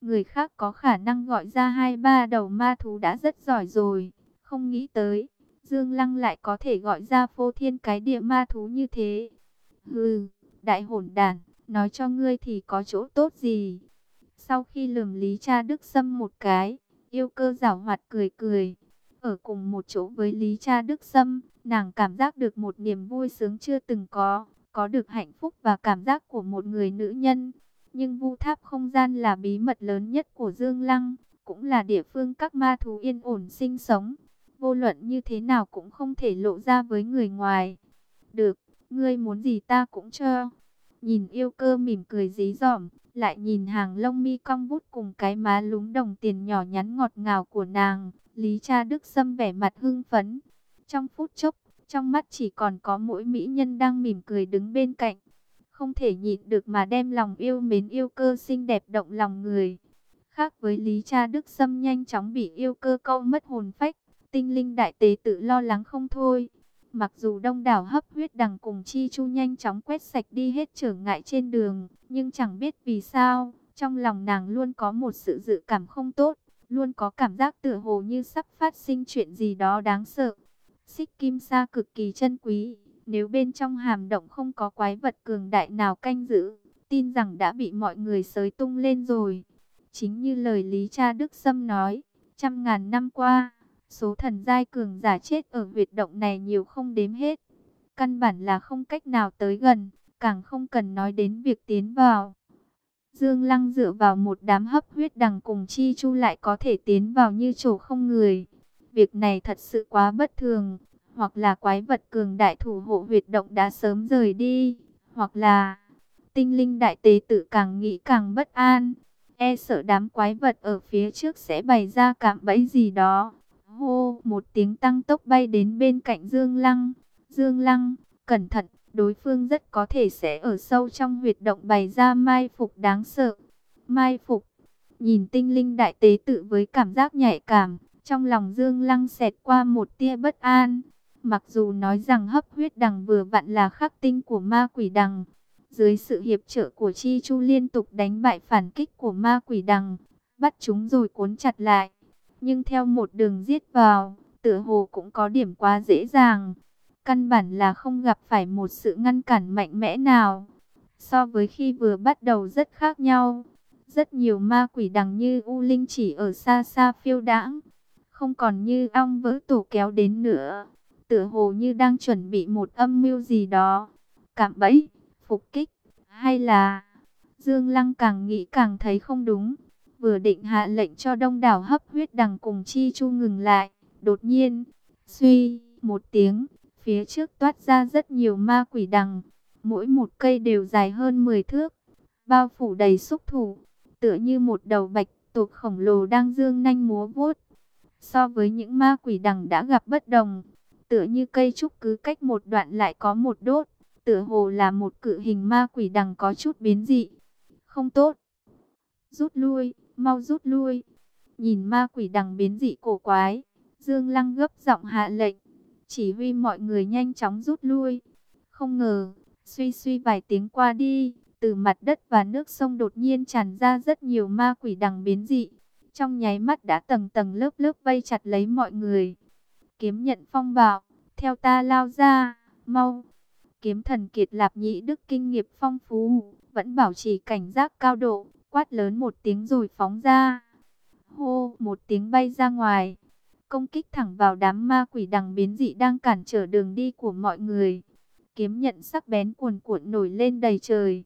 Người khác có khả năng gọi ra hai ba đầu ma thú đã rất giỏi rồi. Không nghĩ tới, Dương Lăng lại có thể gọi ra phô thiên cái địa ma thú như thế. Hừ, đại hỗn đàn, nói cho ngươi thì có chỗ tốt gì. Sau khi lườm Lý Cha Đức Sâm một cái, yêu cơ giảo hoạt cười cười. Ở cùng một chỗ với Lý Cha Đức Sâm, nàng cảm giác được một niềm vui sướng chưa từng có, có được hạnh phúc và cảm giác của một người nữ nhân. Nhưng vu tháp không gian là bí mật lớn nhất của Dương Lăng, cũng là địa phương các ma thú yên ổn sinh sống. Vô luận như thế nào cũng không thể lộ ra với người ngoài. Được, ngươi muốn gì ta cũng cho. Nhìn yêu cơ mỉm cười dí dỏm, lại nhìn hàng lông mi cong vút cùng cái má lúng đồng tiền nhỏ nhắn ngọt ngào của nàng. Lý cha Đức Sâm vẻ mặt hưng phấn. Trong phút chốc, trong mắt chỉ còn có mỗi mỹ nhân đang mỉm cười đứng bên cạnh. Không thể nhịn được mà đem lòng yêu mến yêu cơ xinh đẹp động lòng người. Khác với Lý cha Đức Sâm nhanh chóng bị yêu cơ câu mất hồn phách, tinh linh đại tế tự lo lắng không thôi. Mặc dù đông đảo hấp huyết đằng cùng chi chu nhanh chóng quét sạch đi hết trở ngại trên đường, nhưng chẳng biết vì sao, trong lòng nàng luôn có một sự dự cảm không tốt, luôn có cảm giác tựa hồ như sắp phát sinh chuyện gì đó đáng sợ. Xích kim sa cực kỳ chân quý, nếu bên trong hàm động không có quái vật cường đại nào canh giữ, tin rằng đã bị mọi người sới tung lên rồi. Chính như lời Lý Cha Đức Sâm nói, trăm ngàn năm qua, số thần giai cường giả chết ở huyệt động này nhiều không đếm hết. Căn bản là không cách nào tới gần, càng không cần nói đến việc tiến vào. Dương Lăng dựa vào một đám hấp huyết đằng cùng chi chu lại có thể tiến vào như chỗ không người. Việc này thật sự quá bất thường, hoặc là quái vật cường đại thủ hộ huyệt động đã sớm rời đi, hoặc là tinh linh đại tế tử càng nghĩ càng bất an, e sợ đám quái vật ở phía trước sẽ bày ra cạm bẫy gì đó. Hô, một tiếng tăng tốc bay đến bên cạnh Dương Lăng. Dương Lăng, cẩn thận, đối phương rất có thể sẽ ở sâu trong huyệt động bày ra mai phục đáng sợ. Mai phục, nhìn tinh linh đại tế tự với cảm giác nhạy cảm, trong lòng Dương Lăng xẹt qua một tia bất an. Mặc dù nói rằng hấp huyết đằng vừa vặn là khắc tinh của ma quỷ đằng, dưới sự hiệp trợ của Chi Chu liên tục đánh bại phản kích của ma quỷ đằng, bắt chúng rồi cuốn chặt lại. Nhưng theo một đường giết vào, tựa hồ cũng có điểm quá dễ dàng. Căn bản là không gặp phải một sự ngăn cản mạnh mẽ nào. So với khi vừa bắt đầu rất khác nhau. Rất nhiều ma quỷ đằng như U Linh chỉ ở xa xa phiêu đãng. Không còn như ong vỡ tổ kéo đến nữa tựa hồ như đang chuẩn bị một âm mưu gì đó. Cạm bẫy, phục kích, hay là... Dương Lăng càng nghĩ càng thấy không đúng. Vừa định hạ lệnh cho đông đảo hấp huyết đằng cùng chi chu ngừng lại. Đột nhiên, suy, một tiếng, phía trước toát ra rất nhiều ma quỷ đằng. Mỗi một cây đều dài hơn 10 thước, bao phủ đầy xúc thủ, tựa như một đầu bạch tuộc khổng lồ đang dương nanh múa vuốt. So với những ma quỷ đằng đã gặp bất đồng, tựa như cây trúc cứ cách một đoạn lại có một đốt, tựa hồ là một cự hình ma quỷ đằng có chút biến dị. Không tốt. Rút lui, mau rút lui. Nhìn ma quỷ đằng biến dị cổ quái, Dương Lăng gấp giọng hạ lệnh, chỉ huy mọi người nhanh chóng rút lui. Không ngờ, suy suy vài tiếng qua đi, từ mặt đất và nước sông đột nhiên tràn ra rất nhiều ma quỷ đằng biến dị. Trong nháy mắt đã tầng tầng lớp lớp vây chặt lấy mọi người kiếm nhận phong bạo, theo ta lao ra, mau. Kiếm thần kiệt lạp nhị đức kinh nghiệp phong phú, vẫn bảo trì cảnh giác cao độ, quát lớn một tiếng rồi phóng ra. Hô, một tiếng bay ra ngoài, công kích thẳng vào đám ma quỷ đằng biến dị đang cản trở đường đi của mọi người. Kiếm nhận sắc bén cuồn cuộn nổi lên đầy trời.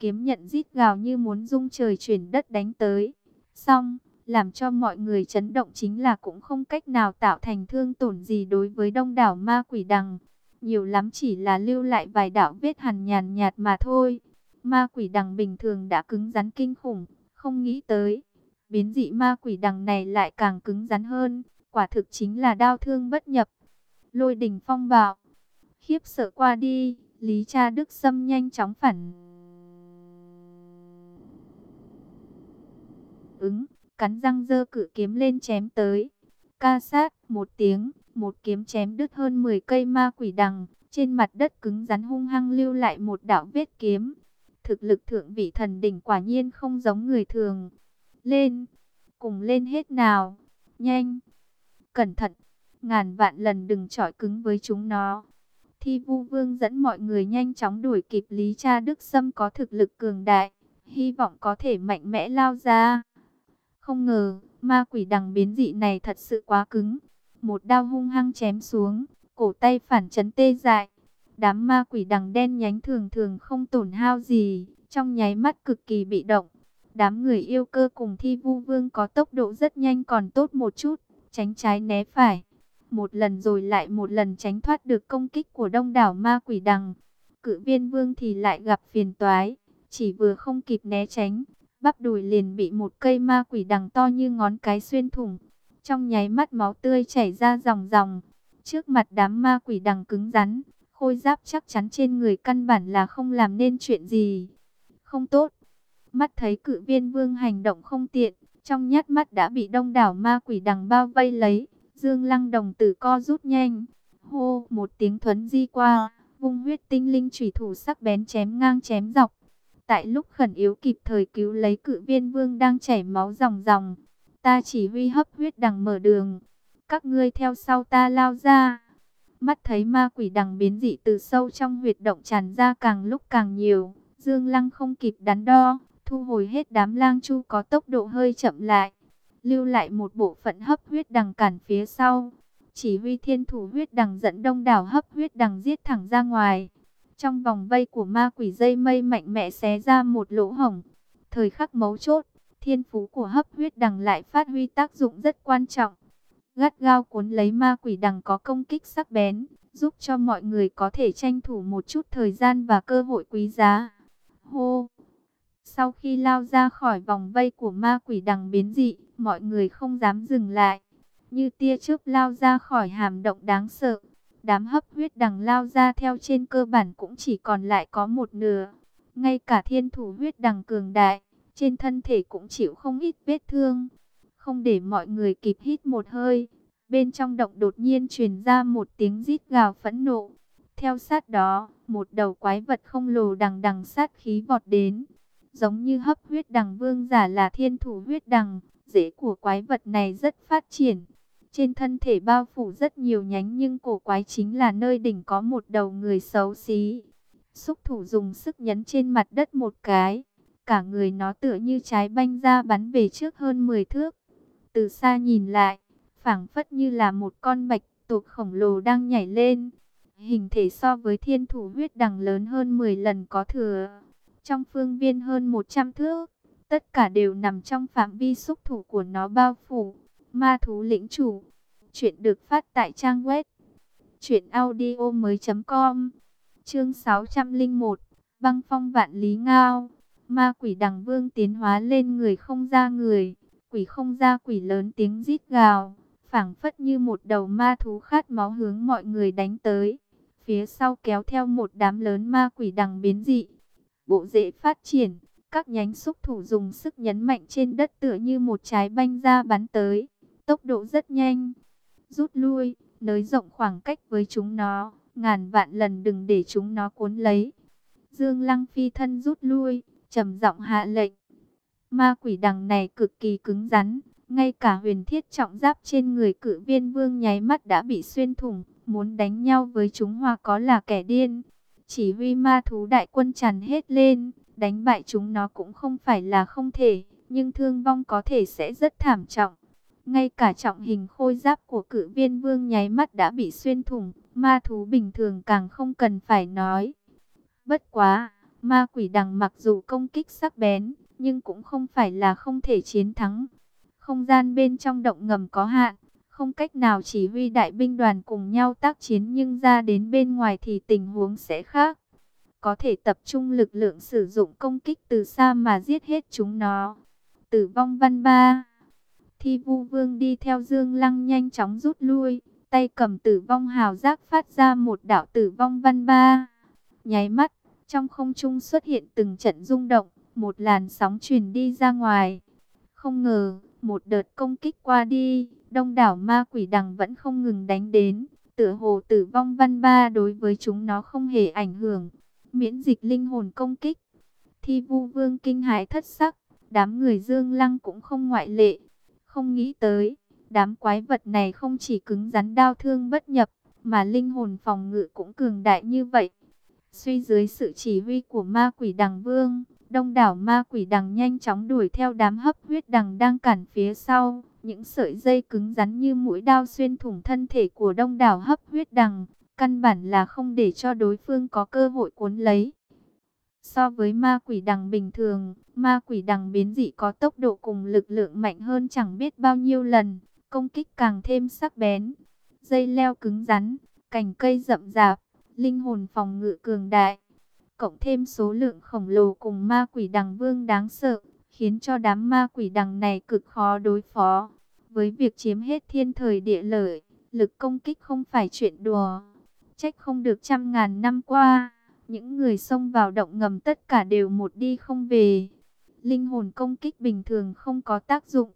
Kiếm nhận rít gào như muốn rung trời chuyển đất đánh tới. Xong, làm cho mọi người chấn động chính là cũng không cách nào tạo thành thương tổn gì đối với đông đảo ma quỷ đằng. Nhiều lắm chỉ là lưu lại vài đạo vết hằn nhàn nhạt mà thôi. Ma quỷ đằng bình thường đã cứng rắn kinh khủng, không nghĩ tới. Biến dị ma quỷ đằng này lại càng cứng rắn hơn, quả thực chính là đau thương bất nhập. Lôi đình phong bạo, khiếp sợ qua đi, Lý cha Đức Sâm nhanh chóng phản ứng cắn răng dơ cự kiếm lên chém tới. Ca sát, một tiếng, một kiếm chém đứt hơn 10 cây ma quỷ đằng, trên mặt đất cứng rắn hung hăng lưu lại một đạo vết kiếm. Thực lực thượng vị thần đỉnh quả nhiên không giống người thường. Lên, cùng lên hết nào, nhanh, cẩn thận, ngàn vạn lần đừng trọi cứng với chúng nó. Thi vu vương dẫn mọi người nhanh chóng đuổi kịp Lý Cha Đức Sâm có thực lực cường đại, hy vọng có thể mạnh mẽ lao ra. Không ngờ, ma quỷ đằng biến dị này thật sự quá cứng. Một đao hung hăng chém xuống, cổ tay phản chấn tê dại. Đám ma quỷ đằng đen nhánh thường thường không tổn hao gì, trong nháy mắt cực kỳ bị động. Đám người yêu cơ cùng thi vu vương có tốc độ rất nhanh còn tốt một chút, tránh trái né phải. Một lần rồi lại một lần tránh thoát được công kích của đông đảo ma quỷ đằng. Cự viên vương thì lại gặp phiền toái, chỉ vừa không kịp né tránh, bắp đùi liền bị một cây ma quỷ đằng to như ngón cái xuyên thủng. Trong nháy mắt máu tươi chảy ra ròng ròng. Trước mặt đám ma quỷ đằng cứng rắn, khôi giáp chắc chắn trên người căn bản là không làm nên chuyện gì. Không tốt. Mắt thấy cự viên vương hành động không tiện, trong nhát mắt đã bị đông đảo ma quỷ đằng bao vây lấy. Dương lăng đồng tử co rút nhanh. Hô, một tiếng thuấn di qua, vung huyết tinh linh chủy thủ sắc bén chém ngang chém dọc. Tại lúc khẩn yếu kịp thời cứu lấy cự viên vương đang chảy máu ròng ròng. Ta chỉ huy hấp huyết đằng mở đường. Các ngươi theo sau ta lao ra. Mắt thấy ma quỷ đằng biến dị từ sâu trong huyệt động tràn ra càng lúc càng nhiều. Dương Lăng không kịp đắn đo, thu hồi hết đám lang chu có tốc độ hơi chậm lại. Lưu lại một bộ phận hấp huyết đằng cản phía sau. Chỉ huy thiên thủ huyết đằng dẫn đông đảo hấp huyết đằng giết thẳng ra ngoài. Trong vòng vây của ma quỷ dây mây mạnh mẽ xé ra một lỗ hổng. Thời khắc mấu chốt, thiên phú của hấp huyết đằng lại phát huy tác dụng rất quan trọng. Gắt gao cuốn lấy ma quỷ đằng có công kích sắc bén, giúp cho mọi người có thể tranh thủ một chút thời gian và cơ hội quý giá. Hô! Sau khi lao ra khỏi vòng vây của ma quỷ đằng biến dị, mọi người không dám dừng lại. Như tia chớp lao ra khỏi hàm động đáng sợ. Đám hấp huyết đằng lao ra theo trên cơ bản cũng chỉ còn lại có một nửa. Ngay cả thiên thủ huyết đằng cường đại, trên thân thể cũng chịu không ít vết thương. Không để mọi người kịp hít một hơi, bên trong động đột nhiên truyền ra một tiếng rít gào phẫn nộ. Theo sát đó, một đầu quái vật không lồ đằng đằng sát khí vọt đến. Giống như hấp huyết đằng vương giả là thiên thủ huyết đằng, rễ của quái vật này rất phát triển. Trên thân thể bao phủ rất nhiều nhánh nhưng cổ quái chính là nơi đỉnh có một đầu người xấu xí. Xúc thủ dùng sức nhấn trên mặt đất một cái. Cả người nó tựa như trái banh ra bắn về trước hơn 10 thước. Từ xa nhìn lại, phảng phất như là một con bạch tuộc khổng lồ đang nhảy lên. Hình thể so với thiên thủ huyết đằng lớn hơn 10 lần có thừa. Trong phương viên hơn 100 thước, tất cả đều nằm trong phạm vi xúc thủ của nó bao phủ. Ma thú lĩnh chủ. Chuyện được phát tại trang web. Chuyện audio mới com. Chương 601. Băng phong vạn lý ngao. Ma quỷ đằng vương tiến hóa lên người không ra người. Quỷ không ra quỷ lớn tiếng rít gào. phảng phất như một đầu ma thú khát máu hướng mọi người đánh tới. Phía sau kéo theo một đám lớn ma quỷ đằng biến dị. Bộ rễ phát triển. Các nhánh xúc thủ dùng sức nhấn mạnh trên đất tựa như một trái banh ra bắn tới tốc độ rất nhanh. Rút lui, nới rộng khoảng cách với chúng nó, ngàn vạn lần đừng để chúng nó cuốn lấy. Dương Lăng phi thân rút lui, trầm giọng hạ lệnh. Ma quỷ đằng này cực kỳ cứng rắn, ngay cả huyền thiết trọng giáp trên người cự viên vương nháy mắt đã bị xuyên thủng, muốn đánh nhau với chúng hoa có là kẻ điên. Chỉ huy ma thú đại quân tràn hết lên, đánh bại chúng nó cũng không phải là không thể, nhưng thương vong có thể sẽ rất thảm trọng. Ngay cả trọng hình khôi giáp của cự viên vương nháy mắt đã bị xuyên thủng, ma thú bình thường càng không cần phải nói. Bất quá, ma quỷ đằng mặc dù công kích sắc bén, nhưng cũng không phải là không thể chiến thắng. Không gian bên trong động ngầm có hạn, không cách nào chỉ huy đại binh đoàn cùng nhau tác chiến nhưng ra đến bên ngoài thì tình huống sẽ khác. Có thể tập trung lực lượng sử dụng công kích từ xa mà giết hết chúng nó. Tử vong văn ba Thi vu vương đi theo Dương Lăng nhanh chóng rút lui, tay cầm tử vong hào giác phát ra một đạo tử vong văn ba. Nháy mắt, trong không trung xuất hiện từng trận rung động, một làn sóng truyền đi ra ngoài. Không ngờ, một đợt công kích qua đi, đông đảo ma quỷ đằng vẫn không ngừng đánh đến. Tựa hồ tử vong văn ba đối với chúng nó không hề ảnh hưởng. Miễn dịch linh hồn công kích. Thi vu vương kinh hãi thất sắc, Đám người Dương Lăng cũng không ngoại lệ. Không nghĩ tới, đám quái vật này không chỉ cứng rắn đau thương bất nhập, mà linh hồn phòng ngự cũng cường đại như vậy. Suy dưới sự chỉ huy của ma quỷ đằng vương, đông đảo ma quỷ đằng nhanh chóng đuổi theo đám hấp huyết đằng đang cản phía sau. Những sợi dây cứng rắn như mũi đao xuyên thủng thân thể của đông đảo hấp huyết đằng, căn bản là không để cho đối phương có cơ hội cuốn lấy. So với ma quỷ đằng bình thường, ma quỷ đằng biến dị có tốc độ cùng lực lượng mạnh hơn chẳng biết bao nhiêu lần, công kích càng thêm sắc bén. Dây leo cứng rắn, cành cây rậm rạp, linh hồn phòng ngự cường đại. Cộng thêm số lượng khổng lồ cùng ma quỷ đằng vương đáng sợ, khiến cho đám ma quỷ đằng này cực khó đối phó. Với việc chiếm hết thiên thời địa lợi, lực công kích không phải chuyện đùa. Trách không được trăm ngàn năm qua, những người xông vào động ngầm tất cả đều một đi không về. Linh hồn công kích bình thường không có tác dụng.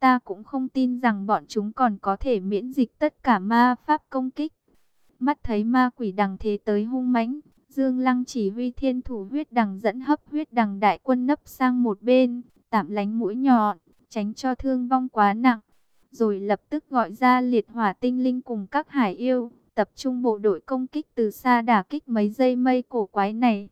Ta cũng không tin rằng bọn chúng còn có thể miễn dịch tất cả ma pháp công kích. Mắt thấy ma quỷ đằng thế tới hung mãnh, Dương Lăng chỉ huy thiên thủ huyết đằng dẫn hấp huyết đằng đại quân nấp sang một bên, tạm lánh mũi nhọn, tránh cho thương vong quá nặng. Rồi lập tức gọi ra liệt hỏa tinh linh cùng các hải yêu, tập trung bộ đội công kích từ xa đả kích mấy dây mây cổ quái này.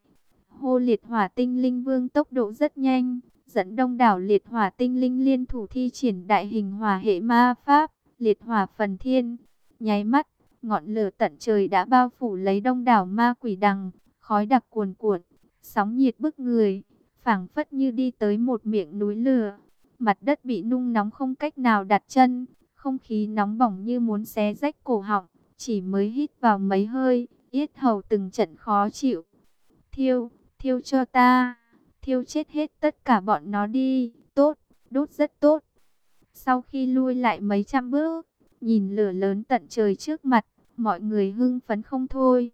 Hô liệt hỏa tinh linh vương tốc độ rất nhanh, dẫn đông đảo liệt hỏa tinh linh liên thủ thi triển đại hình hỏa hệ ma pháp, liệt hỏa phần thiên. Nháy mắt, ngọn lửa tận trời đã bao phủ lấy đông đảo ma quỷ đằng, khói đặc cuồn cuộn, sóng nhiệt bức người, phảng phất như đi tới một miệng núi lửa. Mặt đất bị nung nóng không cách nào đặt chân, không khí nóng bỏng như muốn xé rách cổ họng, chỉ mới hít vào mấy hơi, yết hầu từng trận khó chịu. Thiêu, thiêu cho ta, thiêu chết hết tất cả bọn nó đi, tốt, đốt rất tốt. Sau khi lui lại mấy trăm bước, nhìn lửa lớn tận trời trước mặt, mọi người hưng phấn không thôi.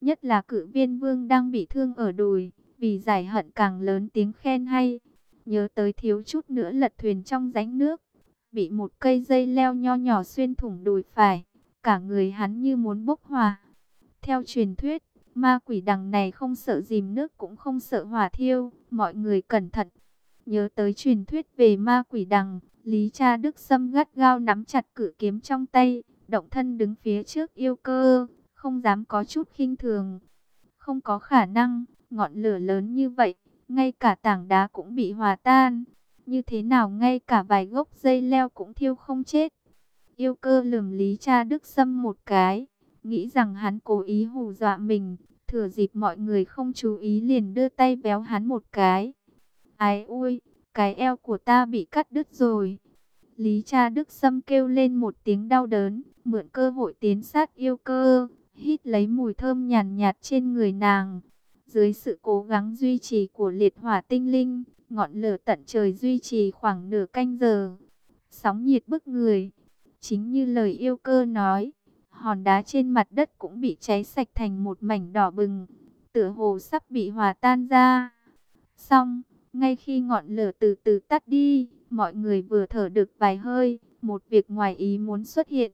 Nhất là cử viên vương đang bị thương ở đùi, vì giải hận càng lớn tiếng khen hay. Nhớ tới thiếu chút nữa lật thuyền trong rãnh nước, bị một cây dây leo nho nhỏ xuyên thủng đùi phải, cả người hắn như muốn bốc hỏa. Theo truyền thuyết, ma quỷ đằng này không sợ dìm nước cũng không sợ hỏa thiêu, mọi người cẩn thận. Nhớ tới truyền thuyết về ma quỷ đằng, Lý Cha Đức Sâm gắt gao nắm chặt cử kiếm trong tay, động thân đứng phía trước yêu cơ, không dám có chút khinh thường. Không có khả năng, ngọn lửa lớn như vậy, ngay cả tảng đá cũng bị hòa tan. Như thế nào ngay cả vài gốc dây leo cũng thiêu không chết. Yêu cơ lườm lý cha Đức Sâm một cái, nghĩ rằng hắn cố ý hù dọa mình, thừa dịp mọi người không chú ý liền đưa tay béo hắn một cái. Ái ui, cái eo của ta bị cắt đứt rồi. Lý cha Đức Sâm kêu lên một tiếng đau đớn, mượn cơ hội tiến sát yêu cơ, hít lấy mùi thơm nhàn nhạt, trên người nàng. Dưới sự cố gắng duy trì của liệt hỏa tinh linh, ngọn lửa tận trời duy trì khoảng nửa canh giờ. Sóng nhiệt bức người, chính như lời yêu cơ nói, hòn đá trên mặt đất cũng bị cháy sạch thành một mảnh đỏ bừng, tựa hồ sắp bị hòa tan ra. Xong, ngay khi ngọn lửa từ từ tắt đi, mọi người vừa thở được vài hơi, một việc ngoài ý muốn xuất hiện.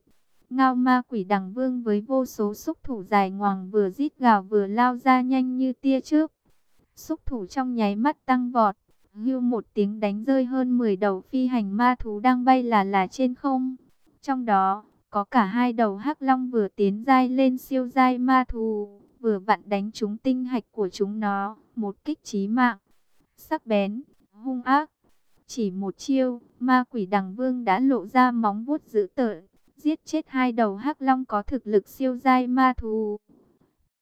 Ngao ma quỷ đằng vương với vô số xúc thủ dài ngoằng vừa rít gào vừa lao ra nhanh như tia trước. Xúc thủ trong nháy mắt tăng vọt, hưu một tiếng đánh rơi hơn 10 đầu phi hành ma thú đang bay là là trên không. Trong đó, có cả hai đầu hắc long vừa tiến dai lên siêu dai ma thú, vừa vặn đánh trúng tinh hạch của chúng nó, một kích chí mạng. Sắc bén, hung ác, chỉ một chiêu, ma quỷ đằng vương đã lộ ra móng vuốt dữ tợn, giết chết hai đầu hắc long có thực lực siêu giai ma thú.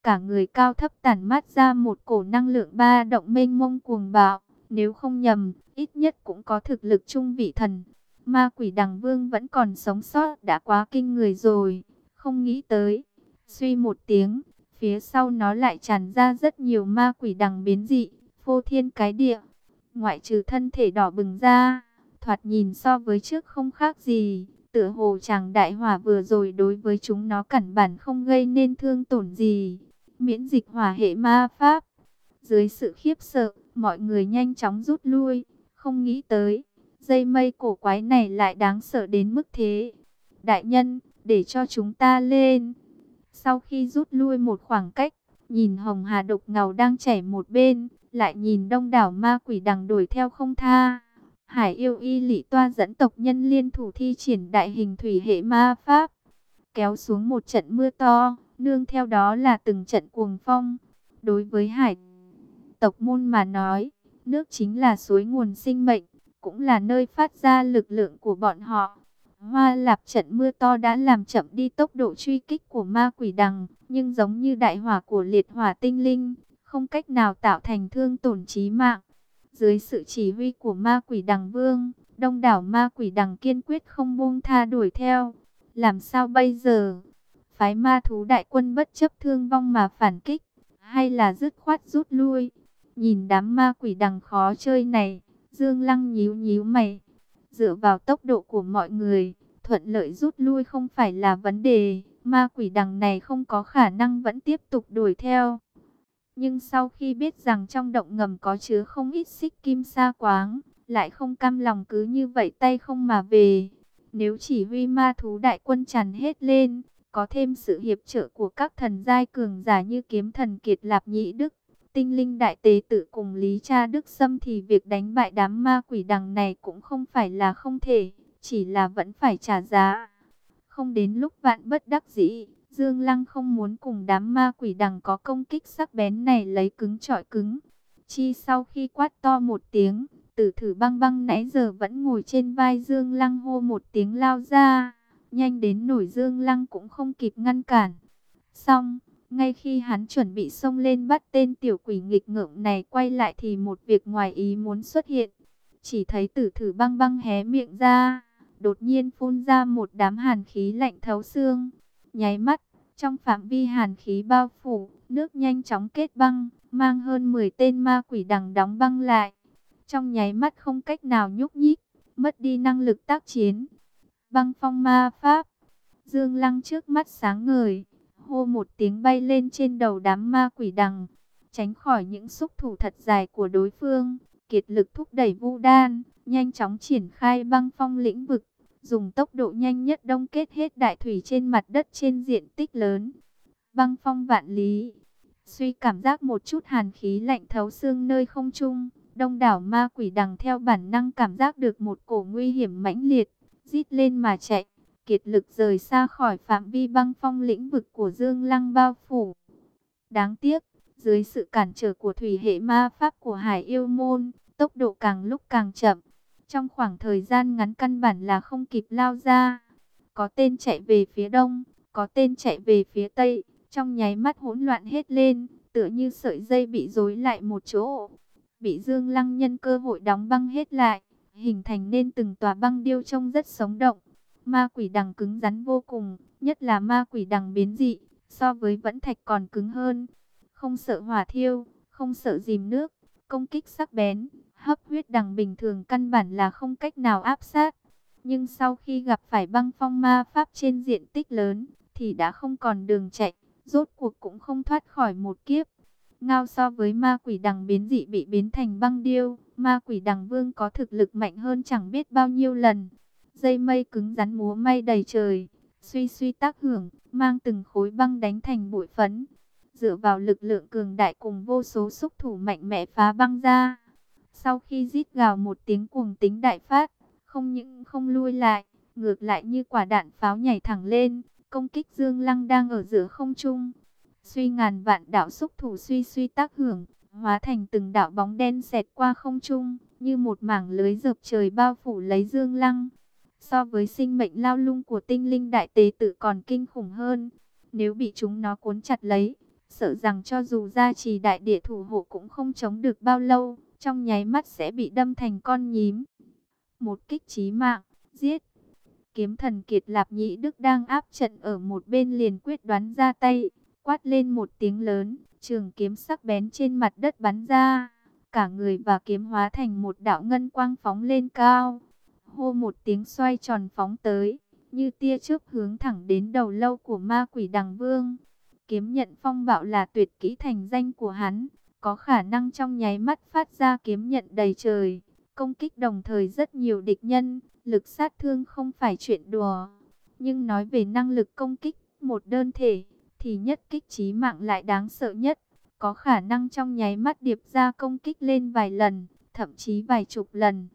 Cả người cao thấp tản mát ra một cổ năng lượng ba động mênh mông cuồng bạo, nếu không nhầm, ít nhất cũng có thực lực trung vị thần. Ma quỷ đằng vương vẫn còn sống sót đã quá kinh người rồi, không nghĩ tới. Suy một tiếng, phía sau nó lại tràn ra rất nhiều ma quỷ đằng biến dị, phô thiên cái địa. Ngoại trừ thân thể đỏ bừng ra, thoạt nhìn so với trước không khác gì. Tựa hồ chàng đại hỏa vừa rồi đối với chúng nó cẩn bản không gây nên thương tổn gì. Miễn dịch hỏa hệ ma pháp. Dưới sự khiếp sợ, mọi người nhanh chóng rút lui. Không nghĩ tới, dây mây cổ quái này lại đáng sợ đến mức thế. Đại nhân, để cho chúng ta lên. Sau khi rút lui một khoảng cách, nhìn hồng hà độc ngầu đang chảy một bên, lại nhìn đông đảo ma quỷ đằng đuổi theo không tha. Hải yêu y lị toa dẫn tộc nhân liên thủ thi triển đại hình thủy hệ ma pháp, kéo xuống một trận mưa to, nương theo đó là từng trận cuồng phong. Đối với hải tộc môn mà nói, nước chính là suối nguồn sinh mệnh, cũng là nơi phát ra lực lượng của bọn họ. Hoa lạp trận mưa to đã làm chậm đi tốc độ truy kích của ma quỷ đằng, nhưng giống như đại hỏa của liệt hỏa tinh linh, không cách nào tạo thành thương tổn chí mạng. Dưới sự chỉ huy của ma quỷ đằng vương, đông đảo ma quỷ đằng kiên quyết không buông tha đuổi theo. Làm sao bây giờ? Phái ma thú đại quân bất chấp thương vong mà phản kích, hay là dứt khoát rút lui? Nhìn đám ma quỷ đằng khó chơi này, Dương Lăng nhíu nhíu mày. Dựa vào tốc độ của mọi người, thuận lợi rút lui không phải là vấn đề. Ma quỷ đằng này không có khả năng vẫn tiếp tục đuổi theo. Nhưng sau khi biết rằng trong động ngầm có chứa không ít xích kim sa quáng, lại không cam lòng cứ như vậy tay không mà về. Nếu chỉ huy ma thú đại quân tràn hết lên, có thêm sự hiệp trợ của các thần giai cường giả như kiếm thần kiệt lạp nhị đức, tinh linh đại tế tự cùng Lý Cha Đức Sâm thì việc đánh bại đám ma quỷ đằng này cũng không phải là không thể, chỉ là vẫn phải trả giá. Không đến lúc vạn bất đắc dĩ, Dương Lăng không muốn cùng đám ma quỷ đằng có công kích sắc bén này lấy cứng trọi cứng. Chi sau khi quát to một tiếng, tử thử băng băng nãy giờ vẫn ngồi trên vai Dương Lăng hô một tiếng lao ra. Nhanh đến nổi Dương Lăng cũng không kịp ngăn cản. Xong, ngay khi hắn chuẩn bị xông lên bắt tên tiểu quỷ nghịch ngợm này quay lại thì một việc ngoài ý muốn xuất hiện. Chỉ thấy tử thử băng băng hé miệng ra, đột nhiên phun ra một đám hàn khí lạnh thấu xương. Nháy mắt, trong phạm vi hàn khí bao phủ, nước nhanh chóng kết băng, mang hơn 10 tên ma quỷ đằng đóng băng lại. Trong nháy mắt không cách nào nhúc nhích, mất đi năng lực tác chiến. Băng phong ma pháp, dương lăng trước mắt sáng ngời hô một tiếng bay lên trên đầu đám ma quỷ đằng, tránh khỏi những xúc thủ thật dài của đối phương, kiệt lực thúc đẩy Vu Đan, nhanh chóng triển khai băng phong lĩnh vực, dùng tốc độ nhanh nhất đông kết hết đại thủy trên mặt đất trên diện tích lớn. Băng phong vạn lý, suy cảm giác một chút hàn khí lạnh thấu xương nơi không trung, đông đảo ma quỷ đằng theo bản năng cảm giác được một cổ nguy hiểm mãnh liệt, rít lên mà chạy kiệt lực rời xa khỏi phạm vi băng phong lĩnh vực của Dương Lăng bao phủ. Đáng tiếc, dưới sự cản trở của thủy hệ ma pháp của Hải Yêu Môn, tốc độ càng lúc càng chậm. Trong khoảng thời gian ngắn căn bản là không kịp lao ra. Có tên chạy về phía đông, có tên chạy về phía tây, trong nháy mắt hỗn loạn hết lên, tựa như sợi dây bị rối lại một chỗ. Bị Dương Lăng nhân cơ hội đóng băng hết lại, hình thành nên từng tòa băng điêu trông rất sống động. Ma quỷ đằng cứng rắn vô cùng, nhất là ma quỷ đằng biến dị, so với vẫn thạch còn cứng hơn. Không sợ hỏa thiêu, không sợ dìm nước, công kích sắc bén, hấp huyết đằng bình thường căn bản là không cách nào áp sát. Nhưng sau khi gặp phải băng phong ma pháp trên diện tích lớn, thì đã không còn đường chạy, rốt cuộc cũng không thoát khỏi một kiếp. Ngao so với ma quỷ đằng biến dị bị biến thành băng điêu, ma quỷ đằng vương có thực lực mạnh hơn chẳng biết bao nhiêu lần dây mây cứng rắn múa may đầy trời, suy suy tác hưởng, mang từng khối băng đánh thành bụi phấn. Dựa vào lực lượng cường đại cùng vô số xúc thủ mạnh mẽ phá băng ra. Sau khi rít gào một tiếng cuồng tính đại phát, không những không lui lại, ngược lại như quả đạn pháo nhảy thẳng lên, công kích Dương Lăng đang ở giữa không trung. Suy ngàn vạn đạo xúc thủ suy suy tác hưởng, hóa thành từng đạo bóng đen xẹt qua không trung, như một mảng lưới dập trời bao phủ lấy Dương Lăng so với sinh mệnh lao lung của tinh linh đại tế tử còn kinh khủng hơn. Nếu bị chúng nó cuốn chặt lấy, sợ rằng cho dù gia trì đại địa thủ hộ cũng không chống được bao lâu, trong nháy mắt sẽ bị đâm thành con nhím. Một kích chí mạng, giết. Kiếm thần kiệt lạp nhị đức đang áp trận ở một bên liền quyết đoán ra tay, quát lên một tiếng lớn, trường kiếm sắc bén trên mặt đất bắn ra. Cả người và kiếm hóa thành một đạo ngân quang phóng lên cao hô một tiếng xoay tròn phóng tới, như tia chớp hướng thẳng đến đầu lâu của ma quỷ đằng vương. Kiếm nhận phong bạo là tuyệt kỹ thành danh của hắn, có khả năng trong nháy mắt phát ra kiếm nhận đầy trời, công kích đồng thời rất nhiều địch nhân, lực sát thương không phải chuyện đùa. Nhưng nói về năng lực công kích một đơn thể, thì nhất kích trí mạng lại đáng sợ nhất. có khả năng trong nháy mắt điệp ra công kích lên vài lần, thậm chí vài chục lần.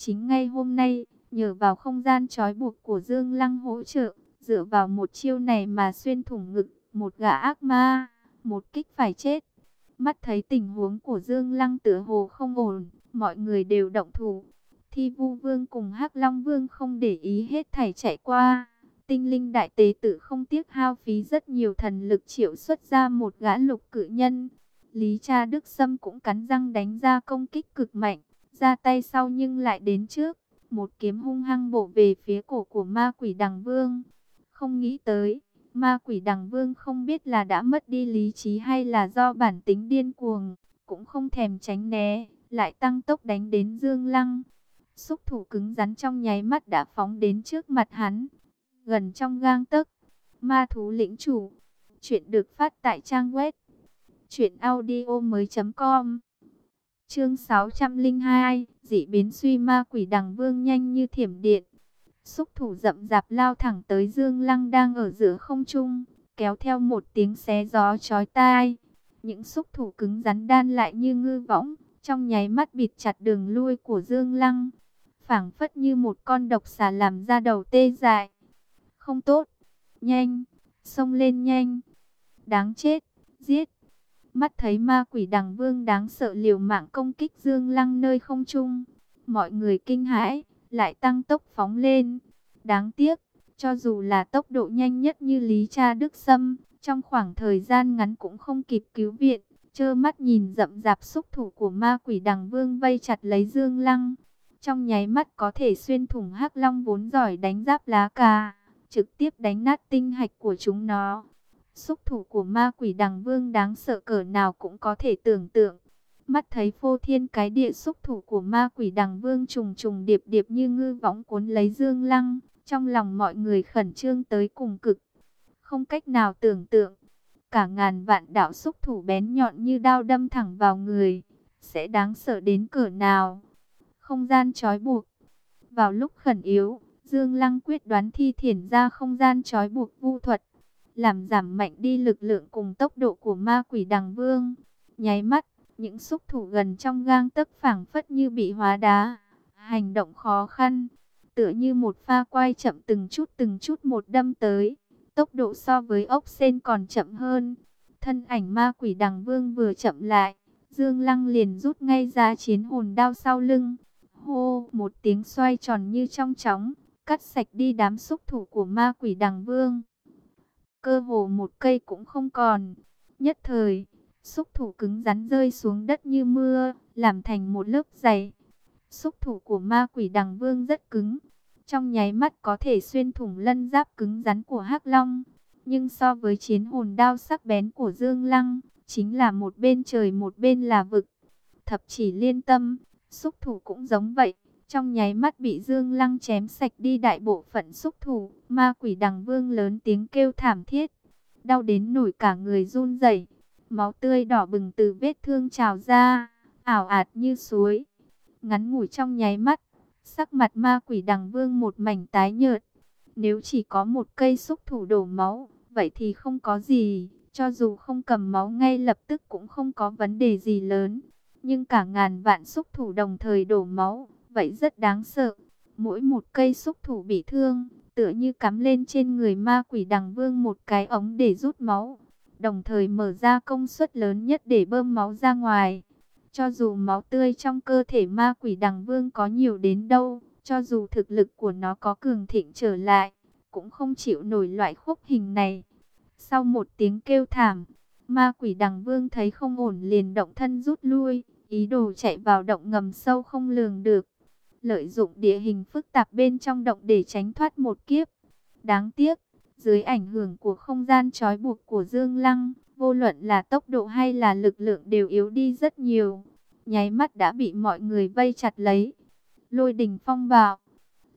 Chính ngay hôm nay, nhờ vào không gian trói buộc của Dương Lăng hỗ trợ, dựa vào một chiêu này mà xuyên thủng ngực một gã ác ma, một kích phải chết. Mắt thấy tình huống của Dương Lăng tựa hồ không ổn, mọi người đều động thủ. Thi Vu Vương cùng Hắc Long Vương không để ý hết thảy chạy qua. Tinh linh đại tế Tự không tiếc hao phí rất nhiều thần lực triệu xuất ra một gã lục cự nhân. Lý cha Đức Sâm cũng cắn răng đánh ra công kích cực mạnh, ra tay sau nhưng lại đến trước. Một kiếm hung hăng bổ về phía cổ của ma quỷ đằng vương. Không nghĩ tới, ma quỷ đằng vương không biết là đã mất đi lý trí hay là do bản tính điên cuồng. Cũng không thèm tránh né, lại tăng tốc đánh đến Dương Lăng. Xúc thủ cứng rắn trong nháy mắt đã phóng đến trước mặt hắn gần trong gang tấc. Ma thú lĩnh chủ. Chuyện được phát tại trang web truyệnaudiomoi.com. Chương 602, dị biến suy ma quỷ đằng vương nhanh như thiểm điện. Xúc thủ rậm rạp lao thẳng tới Dương Lăng đang ở giữa không trung, kéo theo một tiếng xé gió chói tai. Những xúc thủ cứng rắn đan lại như ngư võng, trong nháy mắt bịt chặt đường lui của Dương Lăng, phảng phất như một con độc xà làm ra đầu tê dại không tốt. Nhanh, xông lên nhanh. Đáng chết, giết. Mắt thấy ma quỷ đằng vương đáng sợ liều mạng công kích Dương Lăng nơi không trung. Mọi người kinh hãi, lại tăng tốc phóng lên. Đáng tiếc, cho dù là tốc độ nhanh nhất như Lý Cha Đức Sâm, trong khoảng thời gian ngắn cũng không kịp cứu viện. Chơ mắt nhìn rậm rạp xúc thủ của ma quỷ đằng vương vây chặt lấy Dương Lăng. Trong nháy mắt có thể xuyên thủng hắc long vốn giỏi đánh giáp lá cà trực tiếp đánh nát tinh hạch của chúng nó. Xúc thủ của ma quỷ đằng vương đáng sợ cỡ nào cũng có thể tưởng tượng. Mắt thấy phô thiên cái địa xúc thủ của ma quỷ đằng vương trùng trùng điệp điệp như ngư võng cuốn lấy dương lăng. Trong lòng mọi người khẩn trương tới cùng cực. Không cách nào tưởng tượng. Cả ngàn vạn đạo xúc thủ bén nhọn như đao đâm thẳng vào người. Sẽ đáng sợ đến cỡ nào. Không gian trói buộc. Vào lúc khẩn yếu Dương Lăng quyết đoán thi triển ra không gian trói buộc vu thuật, làm giảm mạnh đi lực lượng cùng tốc độ của ma quỷ đằng vương. Nháy mắt, những xúc thủ gần trong gang tấc phảng phất như bị hóa đá, hành động khó khăn, tựa như một pha quay chậm từng chút từng chút một đâm tới, tốc độ so với ốc sen còn chậm hơn. Thân ảnh ma quỷ đằng vương vừa chậm lại, Dương Lăng liền rút ngay ra chiến hồn đao sau lưng. Hô, một tiếng xoay tròn như trong chóng, cắt sạch đi đám xúc thủ của ma quỷ đằng vương. Cơ hồ một cây cũng không còn. Nhất thời, xúc thủ cứng rắn rơi xuống đất như mưa, làm thành một lớp dày. Xúc thủ của ma quỷ đằng vương rất cứng, trong nháy mắt có thể xuyên thủng lân giáp cứng rắn của hắc long. Nhưng so với chiến hồn đao sắc bén của Dương Lăng, chính là một bên trời một bên là vực. Thập chỉ liên tâm, xúc thủ cũng giống vậy. Trong nháy mắt bị Dương Lăng chém sạch đi đại bộ phận xúc thủ, ma quỷ đằng vương lớn tiếng kêu thảm thiết. Đau đến nổi cả người run rẩy máu tươi đỏ bừng từ vết thương trào ra, ảo ạt như suối. Ngắn ngủi trong nháy mắt, sắc mặt ma quỷ đằng vương một mảnh tái nhợt. Nếu chỉ có một cây xúc thủ đổ máu, vậy thì không có gì, cho dù không cầm máu ngay lập tức cũng không có vấn đề gì lớn. Nhưng cả ngàn vạn xúc thủ đồng thời đổ máu, vậy rất đáng sợ. Mỗi một cây xúc thủ bị thương, tựa như cắm lên trên người ma quỷ đằng vương một cái ống để rút máu, đồng thời mở ra công suất lớn nhất để bơm máu ra ngoài. Cho dù máu tươi trong cơ thể ma quỷ đằng vương có nhiều đến đâu, cho dù thực lực của nó có cường thịnh trở lại, cũng không chịu nổi loại khúc hình này. Sau một tiếng kêu thảm, ma quỷ đằng vương thấy không ổn liền động thân rút lui, ý đồ chạy vào động ngầm sâu không lường được lợi dụng địa hình phức tạp bên trong động để tránh thoát một kiếp. Đáng tiếc, dưới ảnh hưởng của không gian trói buộc của Dương Lăng, vô luận là tốc độ hay là lực lượng đều yếu đi rất nhiều. Nháy mắt đã bị mọi người vây chặt lấy. Lôi đình phong vào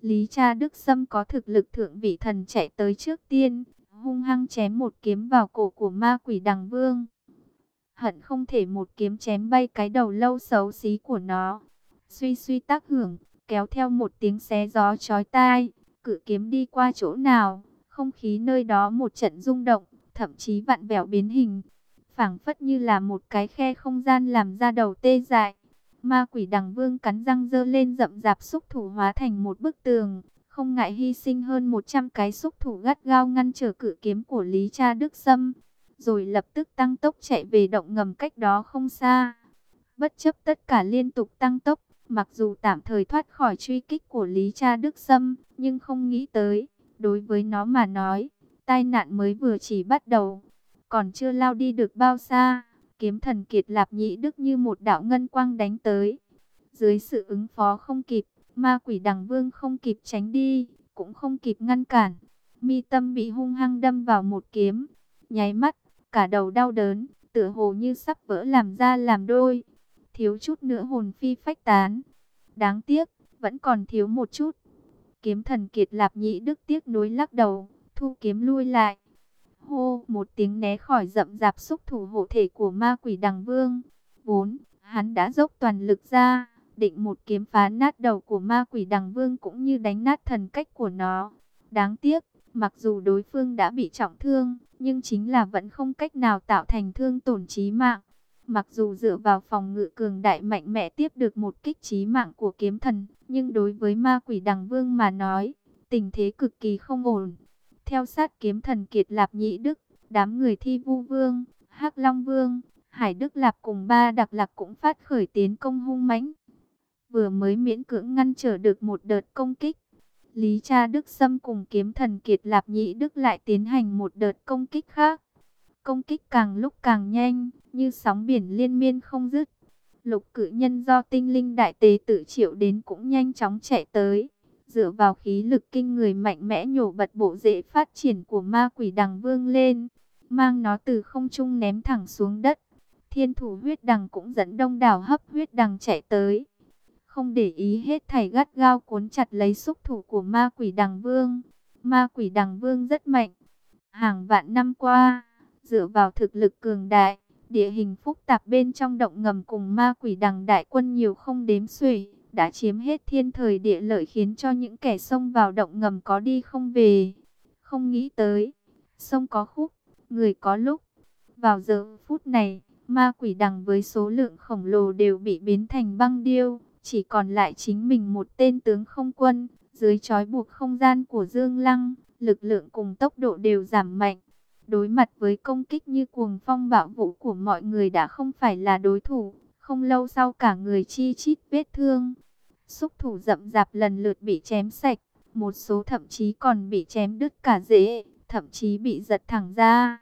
Lý cha Đức Sâm có thực lực thượng vị thần chạy tới trước tiên, hung hăng chém một kiếm vào cổ của ma quỷ đằng vương. Hận không thể một kiếm chém bay cái đầu lâu xấu xí của nó. Suy suy tác hưởng, kéo theo một tiếng xé gió chói tai, cự kiếm đi qua chỗ nào, không khí nơi đó một trận rung động, thậm chí vặn vẹo biến hình. phảng phất như là một cái khe không gian làm ra đầu tê dại. Ma quỷ đằng vương cắn răng dơ lên rậm rạp xúc thủ hóa thành một bức tường, không ngại hy sinh hơn 100 cái xúc thủ gắt gao ngăn trở cự kiếm của Lý Cha Đức Sâm, rồi lập tức tăng tốc chạy về động ngầm cách đó không xa. Bất chấp tất cả liên tục tăng tốc, mặc dù tạm thời thoát khỏi truy kích của Lý Cha Đức Sâm, nhưng không nghĩ tới, đối với nó mà nói, tai nạn mới vừa chỉ bắt đầu, còn chưa lao đi được bao xa, kiếm thần kiệt lạp nhị đức như một đạo ngân quang đánh tới. Dưới sự ứng phó không kịp, ma quỷ đằng vương không kịp tránh đi, cũng không kịp ngăn cản. Mi tâm bị hung hăng đâm vào một kiếm, nháy mắt, cả đầu đau đớn, tựa hồ như sắp vỡ làm ra làm đôi. Thiếu chút nữa hồn phi phách tán. Đáng tiếc, vẫn còn thiếu một chút. Kiếm thần kiệt lạp nhị đức tiếc nối lắc đầu, thu kiếm lui lại. Hô, một tiếng né khỏi rậm rạp xúc thủ hộ thể của ma quỷ đằng vương. Vốn, hắn đã dốc toàn lực ra, định một kiếm phá nát đầu của ma quỷ đằng vương cũng như đánh nát thần cách của nó. Đáng tiếc, mặc dù đối phương đã bị trọng thương, nhưng chính là vẫn không cách nào tạo thành thương tổn chí mạng. Mặc dù dựa vào phòng ngự cường đại mạnh mẽ tiếp được một kích chí mạng của kiếm thần, nhưng đối với ma quỷ đằng vương mà nói, tình thế cực kỳ không ổn. Theo sát kiếm thần kiệt lạp nhị đức, đám người thi vu vương, hắc long vương, hải đức lạp cùng ba đặc lạc cũng phát khởi tiến công hung mãnh. Vừa mới miễn cưỡng ngăn trở được một đợt công kích, Lý cha Đức Sâm cùng kiếm thần kiệt lạp nhị đức lại tiến hành một đợt công kích khác. Công kích càng lúc càng nhanh, như sóng biển liên miên không dứt. Lục cử nhân do tinh linh đại tế tự triệu đến cũng nhanh chóng chạy tới. Dựa vào khí lực kinh người mạnh mẽ nhổ bật bộ dễ phát triển của ma quỷ đằng vương lên. Mang nó từ không trung ném thẳng xuống đất. Thiên thủ huyết đằng cũng dẫn đông đảo hấp huyết đằng chạy tới. Không để ý hết thảy gắt gao cuốn chặt lấy xúc thủ của ma quỷ đằng vương. Ma quỷ đằng vương rất mạnh. Hàng vạn năm qua Dựa vào thực lực cường đại, địa hình phức tạp bên trong động ngầm cùng ma quỷ đằng đại quân nhiều không đếm xuể, đã chiếm hết thiên thời địa lợi khiến cho những kẻ xông vào động ngầm có đi không về. Không nghĩ tới, sông có khúc, người có lúc. Vào giờ phút này, ma quỷ đằng với số lượng khổng lồ đều bị biến thành băng điêu, chỉ còn lại chính mình một tên tướng không quân, dưới trói buộc không gian của Dương Lăng, lực lượng cùng tốc độ đều giảm mạnh. Đối mặt với công kích như cuồng phong bạo vũ của mọi người đã không phải là đối thủ. Không lâu sau cả người chi chít vết thương. Xúc thủ rậm rạp lần lượt bị chém sạch. Một số thậm chí còn bị chém đứt cả rễ. Thậm chí bị giật thẳng ra.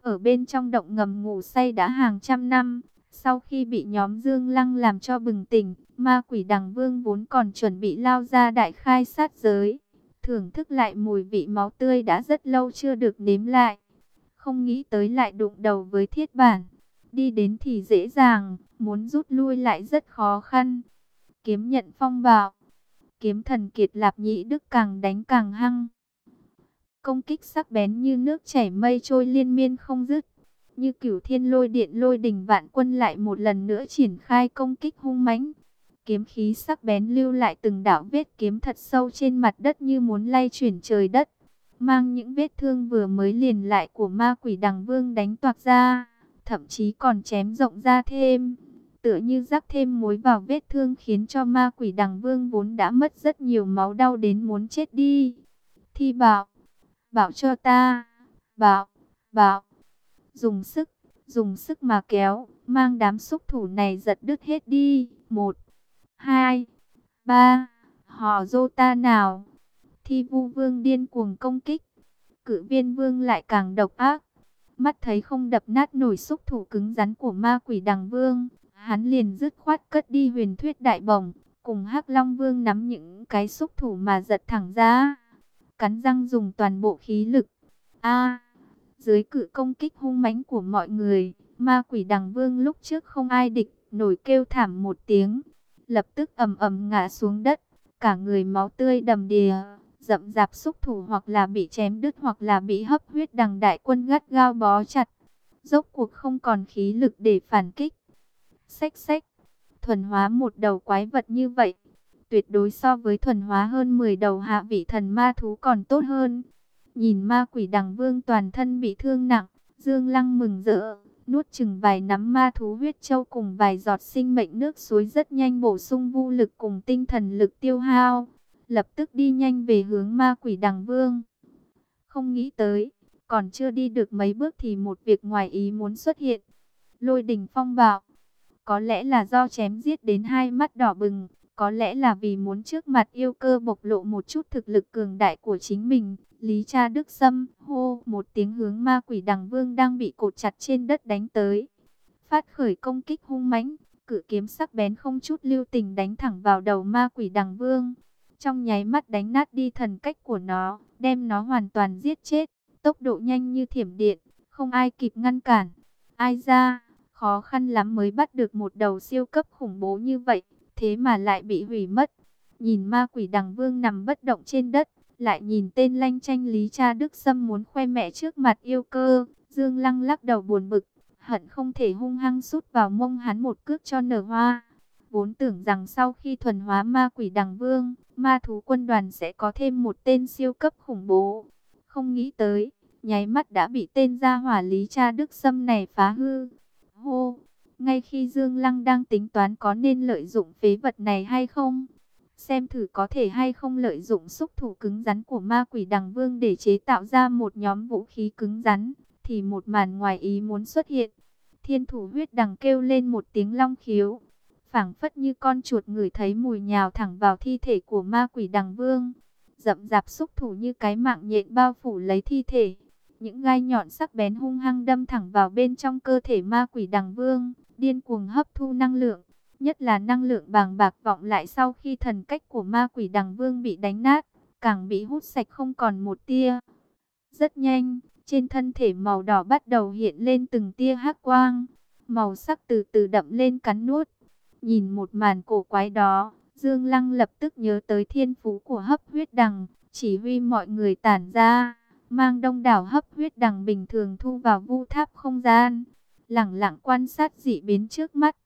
Ở bên trong động ngầm ngủ say đã hàng trăm năm. Sau khi bị nhóm Dương Lăng làm cho bừng tỉnh, ma quỷ đằng vương vốn còn chuẩn bị lao ra đại khai sát giới. Thưởng thức lại mùi vị máu tươi đã rất lâu chưa được nếm lại không nghĩ tới lại đụng đầu với thiết bản. Đi đến thì dễ dàng, muốn rút lui lại rất khó khăn. Kiếm nhận phong bạo, kiếm thần kiệt lạp nhị đức càng đánh càng hăng. Công kích sắc bén như nước chảy mây trôi liên miên không dứt. Như cửu thiên lôi điện lôi đỉnh vạn quân lại một lần nữa triển khai công kích hung mãnh. Kiếm khí sắc bén lưu lại từng đạo vết kiếm thật sâu trên mặt đất như muốn lay chuyển trời đất mang những vết thương vừa mới liền lại của ma quỷ đằng vương đánh toạc ra, thậm chí còn chém rộng ra thêm, tựa như rắc thêm muối vào vết thương khiến cho ma quỷ đằng vương vốn đã mất rất nhiều máu đau đến muốn chết đi. Thi bảo, bảo cho ta, bảo, bảo, dùng sức, dùng sức mà kéo, mang đám xúc thủ này giật đứt hết đi, một, hai, ba, họ dô ta nào. Thi vu vương điên cuồng công kích. Cự viên vương lại càng độc ác. Mắt thấy không đập nát nổi xúc thủ cứng rắn của ma quỷ đằng vương. Hắn liền dứt khoát cất đi huyền thuyết đại bổng. Cùng hắc long vương nắm những cái xúc thủ mà giật thẳng ra. Cắn răng dùng toàn bộ khí lực. a dưới cự công kích hung mãnh của mọi người. Ma quỷ đằng vương lúc trước không ai địch. Nổi kêu thảm một tiếng. Lập tức ầm ầm ngã xuống đất. Cả người máu tươi đầm đìa dậm dạp xúc thủ hoặc là bị chém đứt hoặc là bị hấp huyết đằng đại quân gắt gao bó chặt. Dốc cuộc không còn khí lực để phản kích. Xách xách, thuần hóa một đầu quái vật như vậy. Tuyệt đối so với thuần hóa hơn 10 đầu hạ vị thần ma thú còn tốt hơn. Nhìn ma quỷ đằng vương toàn thân bị thương nặng, Dương Lăng mừng rỡ, nuốt chừng vài nắm ma thú huyết châu cùng vài giọt sinh mệnh nước suối rất nhanh bổ sung vô lực cùng tinh thần lực tiêu hao, lập tức đi nhanh về hướng ma quỷ đằng vương. Không nghĩ tới, còn chưa đi được mấy bước thì một việc ngoài ý muốn xuất hiện. Lôi đỉnh phong bạo, có lẽ là do chém giết đến hai mắt đỏ bừng, có lẽ là vì muốn trước mặt yêu cơ bộc lộ một chút thực lực cường đại của chính mình. Lý cha Đức Sâm hô một tiếng hướng ma quỷ đằng vương đang bị cột chặt trên đất đánh tới. Phát khởi công kích hung mãnh, cự kiếm sắc bén không chút lưu tình đánh thẳng vào đầu ma quỷ đằng vương. Trong nháy mắt đánh nát đi thần cách của nó, đem nó hoàn toàn giết chết. Tốc độ nhanh như thiểm điện, không ai kịp ngăn cản. Ai ra, khó khăn lắm mới bắt được một đầu siêu cấp khủng bố như vậy thế mà lại bị hủy mất. Nhìn ma quỷ đằng vương nằm bất động trên đất, lại nhìn tên lanh tranh lý cha Đức Sâm muốn khoe mẹ trước mặt yêu cơ, Dương Lăng lắc đầu buồn bực, hận không thể hung hăng sút vào mông hắn một cước cho nở hoa. Vốn tưởng rằng sau khi thuần hóa ma quỷ đằng vương, ma thú quân đoàn sẽ có thêm một tên siêu cấp khủng bố. Không nghĩ tới, nháy mắt đã bị tên gia hỏa lý cha Đức Sâm này phá hư. Hô! Ngay khi Dương Lăng đang tính toán có nên lợi dụng phế vật này hay không, xem thử có thể hay không lợi dụng xúc thủ cứng rắn của ma quỷ đằng vương để chế tạo ra một nhóm vũ khí cứng rắn, thì một màn ngoài ý muốn xuất hiện. Thiên thủ huyết đằng kêu lên một tiếng long khiếu, phảng phất như con chuột ngửi thấy mùi nhào thẳng vào thi thể của ma quỷ đằng vương. Dậm dạp xúc thủ như cái mạng nhện bao phủ lấy thi thể. Những gai nhọn sắc bén hung hăng đâm thẳng vào bên trong cơ thể ma quỷ đằng vương, điên cuồng hấp thu năng lượng, nhất là năng lượng bàng bạc vọng lại sau khi thần cách của ma quỷ đằng vương bị đánh nát, càng bị hút sạch không còn một tia. Rất nhanh, trên thân thể màu đỏ bắt đầu hiện lên từng tia hắc quang, màu sắc từ từ đậm lên cắn nuốt. Nhìn một màn cổ quái đó, Dương Lăng lập tức nhớ tới thiên phú của hấp huyết đằng, chỉ huy mọi người tản ra, mang đông đảo hấp huyết đằng bình thường thu vào vu tháp không gian lẳng lặng quan sát dị biến trước mắt.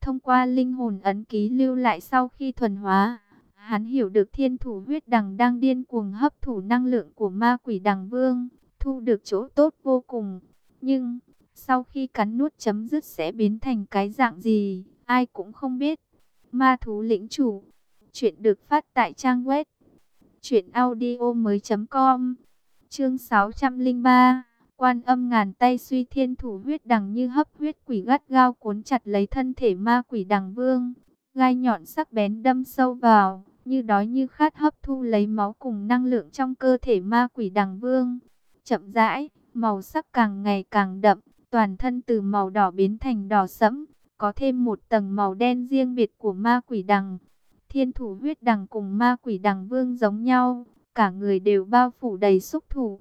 Thông qua linh hồn ấn ký lưu lại sau khi thuần hóa, hắn hiểu được thiên thủ huyết đằng đang điên cuồng hấp thụ năng lượng của ma quỷ đằng vương, thu được chỗ tốt vô cùng. Nhưng, sau khi cắn nuốt chấm dứt sẽ biến thành cái dạng gì, ai cũng không biết. Ma thú lĩnh chủ, chuyện được phát tại trang web chuyện audio mới.com, chương 603. Quan âm ngàn tay suy thiên thủ huyết đằng như hấp huyết quỷ gắt gao cuốn chặt lấy thân thể ma quỷ đằng vương. Gai nhọn sắc bén đâm sâu vào, như đói như khát hấp thu lấy máu cùng năng lượng trong cơ thể ma quỷ đằng vương. Chậm rãi, màu sắc càng ngày càng đậm, toàn thân từ màu đỏ biến thành đỏ sẫm, có thêm một tầng màu đen riêng biệt của ma quỷ đằng. Thiên thủ huyết đằng cùng ma quỷ đằng vương giống nhau, cả người đều bao phủ đầy xúc thủ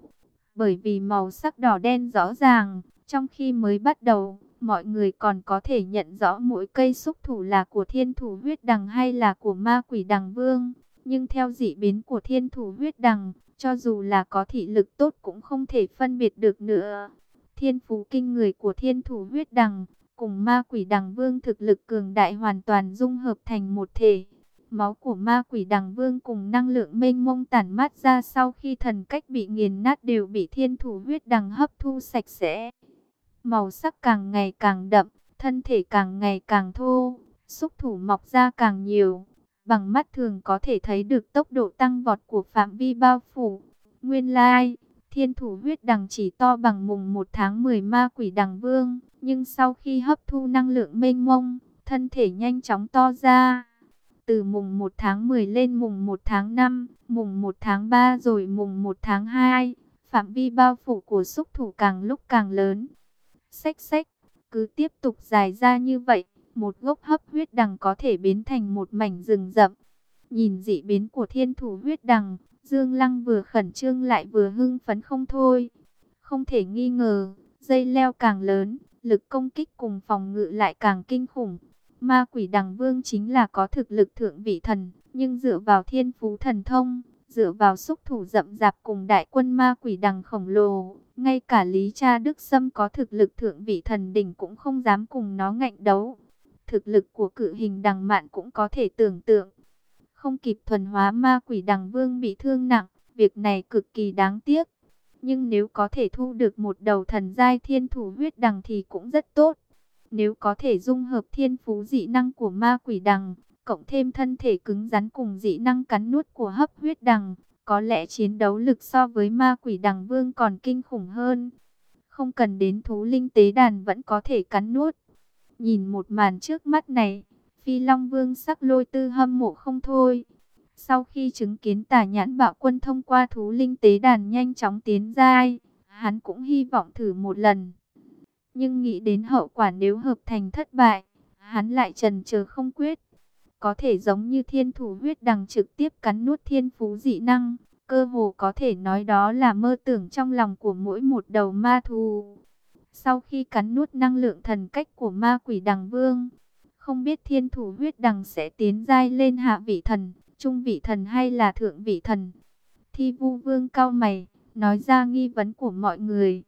bởi vì màu sắc đỏ đen rõ ràng, trong khi mới bắt đầu, mọi người còn có thể nhận rõ mỗi cây xúc thủ là của thiên thủ huyết đằng hay là của ma quỷ đằng vương. Nhưng theo dị biến của thiên thủ huyết đằng, cho dù là có thị lực tốt cũng không thể phân biệt được nữa. Thiên phú kinh người của thiên thủ huyết đằng, cùng ma quỷ đằng vương thực lực cường đại hoàn toàn dung hợp thành một thể. Máu của ma quỷ đằng vương cùng năng lượng mênh mông tản mát ra sau khi thần cách bị nghiền nát đều bị thiên thủ huyết đằng hấp thu sạch sẽ. Màu sắc càng ngày càng đậm, thân thể càng ngày càng thô, xúc thủ mọc ra càng nhiều. Bằng mắt thường có thể thấy được tốc độ tăng vọt của phạm vi bao phủ. Nguyên lai, thiên thủ huyết đằng chỉ to bằng mùng một tháng 10 ma quỷ đằng vương, nhưng sau khi hấp thu năng lượng mênh mông, thân thể nhanh chóng to ra từ mùng 1 tháng 10 lên mùng 1 tháng 5, mùng 1 tháng 3 rồi mùng 1 tháng 2, phạm vi bao phủ của xúc thủ càng lúc càng lớn. Xách xách, cứ tiếp tục dài ra như vậy, một gốc hấp huyết đằng có thể biến thành một mảnh rừng rậm. Nhìn dị biến của thiên thủ huyết đằng, Dương Lăng vừa khẩn trương lại vừa hưng phấn không thôi. Không thể nghi ngờ, dây leo càng lớn, lực công kích cùng phòng ngự lại càng kinh khủng. Ma quỷ đằng vương chính là có thực lực thượng vị thần, nhưng dựa vào thiên phú thần thông, dựa vào xúc thủ rậm rạp cùng đại quân ma quỷ đằng khổng lồ, ngay cả Lý Cha Đức Sâm có thực lực thượng vị thần đỉnh cũng không dám cùng nó ngạnh đấu. Thực lực của cự hình đằng mạn cũng có thể tưởng tượng. Không kịp thuần hóa ma quỷ đằng vương bị thương nặng, việc này cực kỳ đáng tiếc. Nhưng nếu có thể thu được một đầu thần giai thiên thủ huyết đằng thì cũng rất tốt. Nếu có thể dung hợp thiên phú dị năng của ma quỷ đằng, cộng thêm thân thể cứng rắn cùng dị năng cắn nuốt của hấp huyết đằng, có lẽ chiến đấu lực so với ma quỷ đằng vương còn kinh khủng hơn. Không cần đến thú linh tế đàn vẫn có thể cắn nuốt. Nhìn một màn trước mắt này, Phi Long Vương sắc lôi tư hâm mộ không thôi. Sau khi chứng kiến tả nhãn bạo quân thông qua thú linh tế đàn nhanh chóng tiến giai, hắn cũng hy vọng thử một lần. Nhưng nghĩ đến hậu quả nếu hợp thành thất bại, hắn lại trần chờ không quyết. Có thể giống như thiên thủ huyết đằng trực tiếp cắn nuốt thiên phú dị năng, cơ hồ có thể nói đó là mơ tưởng trong lòng của mỗi một đầu ma thù. Sau khi cắn nuốt năng lượng thần cách của ma quỷ đằng vương, không biết thiên thủ huyết đằng sẽ tiến giai lên hạ vị thần, trung vị thần hay là thượng vị thần. Thi vu vương cao mày, nói ra nghi vấn của mọi người.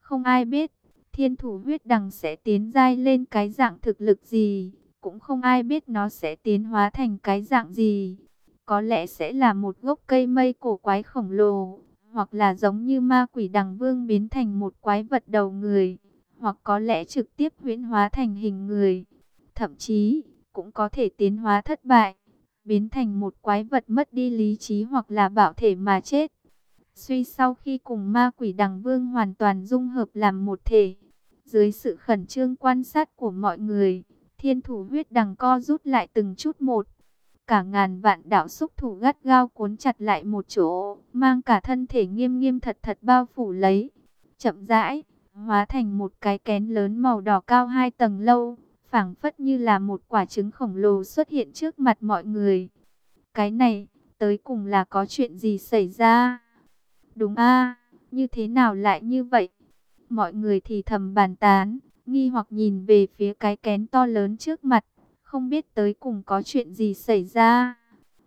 Không ai biết, thiên thủ huyết đằng sẽ tiến giai lên cái dạng thực lực gì, cũng không ai biết nó sẽ tiến hóa thành cái dạng gì. Có lẽ sẽ là một gốc cây mây cổ quái khổng lồ, hoặc là giống như ma quỷ đằng vương biến thành một quái vật đầu người, hoặc có lẽ trực tiếp huyễn hóa thành hình người. Thậm chí, cũng có thể tiến hóa thất bại, biến thành một quái vật mất đi lý trí hoặc là bảo thể mà chết. Suy sau khi cùng ma quỷ đằng vương hoàn toàn dung hợp làm một thể, dưới sự khẩn trương quan sát của mọi người, thiên thủ huyết đằng co rút lại từng chút một. Cả ngàn vạn đạo xúc thủ gắt gao cuốn chặt lại một chỗ, mang cả thân thể nghiêm nghiêm thật thật bao phủ lấy. Chậm rãi, hóa thành một cái kén lớn màu đỏ cao hai tầng lâu, phảng phất như là một quả trứng khổng lồ xuất hiện trước mặt mọi người. Cái này, tới cùng là có chuyện gì xảy ra? Đúng a như thế nào lại như vậy? Mọi người thì thầm bàn tán, nghi hoặc nhìn về phía cái kén to lớn trước mặt, không biết tới cùng có chuyện gì xảy ra.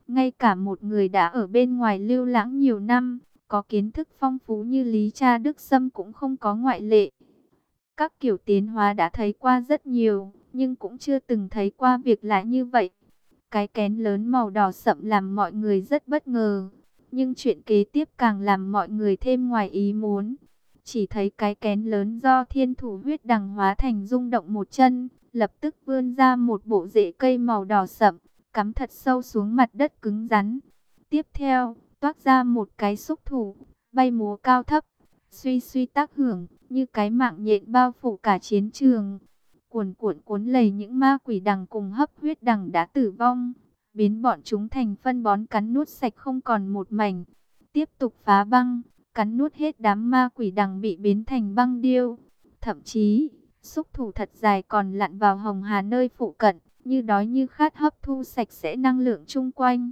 Ngay cả một người đã ở bên ngoài lưu lãng nhiều năm, có kiến thức phong phú như Lý Cha Đức Sâm cũng không có ngoại lệ. Các kiểu tiến hóa đã thấy qua rất nhiều, nhưng cũng chưa từng thấy qua việc lạ như vậy. Cái kén lớn màu đỏ sậm làm mọi người rất bất ngờ, nhưng chuyện kế tiếp càng làm mọi người thêm ngoài ý muốn. Chỉ thấy cái kén lớn do thiên thủ huyết đằng hóa thành rung động một chân, lập tức vươn ra một bộ rễ cây màu đỏ sậm, cắm thật sâu xuống mặt đất cứng rắn. Tiếp theo, toát ra một cái xúc thủ, bay múa cao thấp, suy suy tác hưởng, như cái mạng nhện bao phủ cả chiến trường. Cuồn cuộn cuốn lầy những ma quỷ đằng cùng hấp huyết đằng đã tử vong, biến bọn chúng thành phân bón cắn nuốt sạch không còn một mảnh. Tiếp tục phá băng, cắn nuốt hết đám ma quỷ đằng bị biến thành băng điêu. Thậm chí, xúc thủ thật dài còn lặn vào hồng hà nơi phụ cận, như đói như khát hấp thu sạch sẽ năng lượng chung quanh.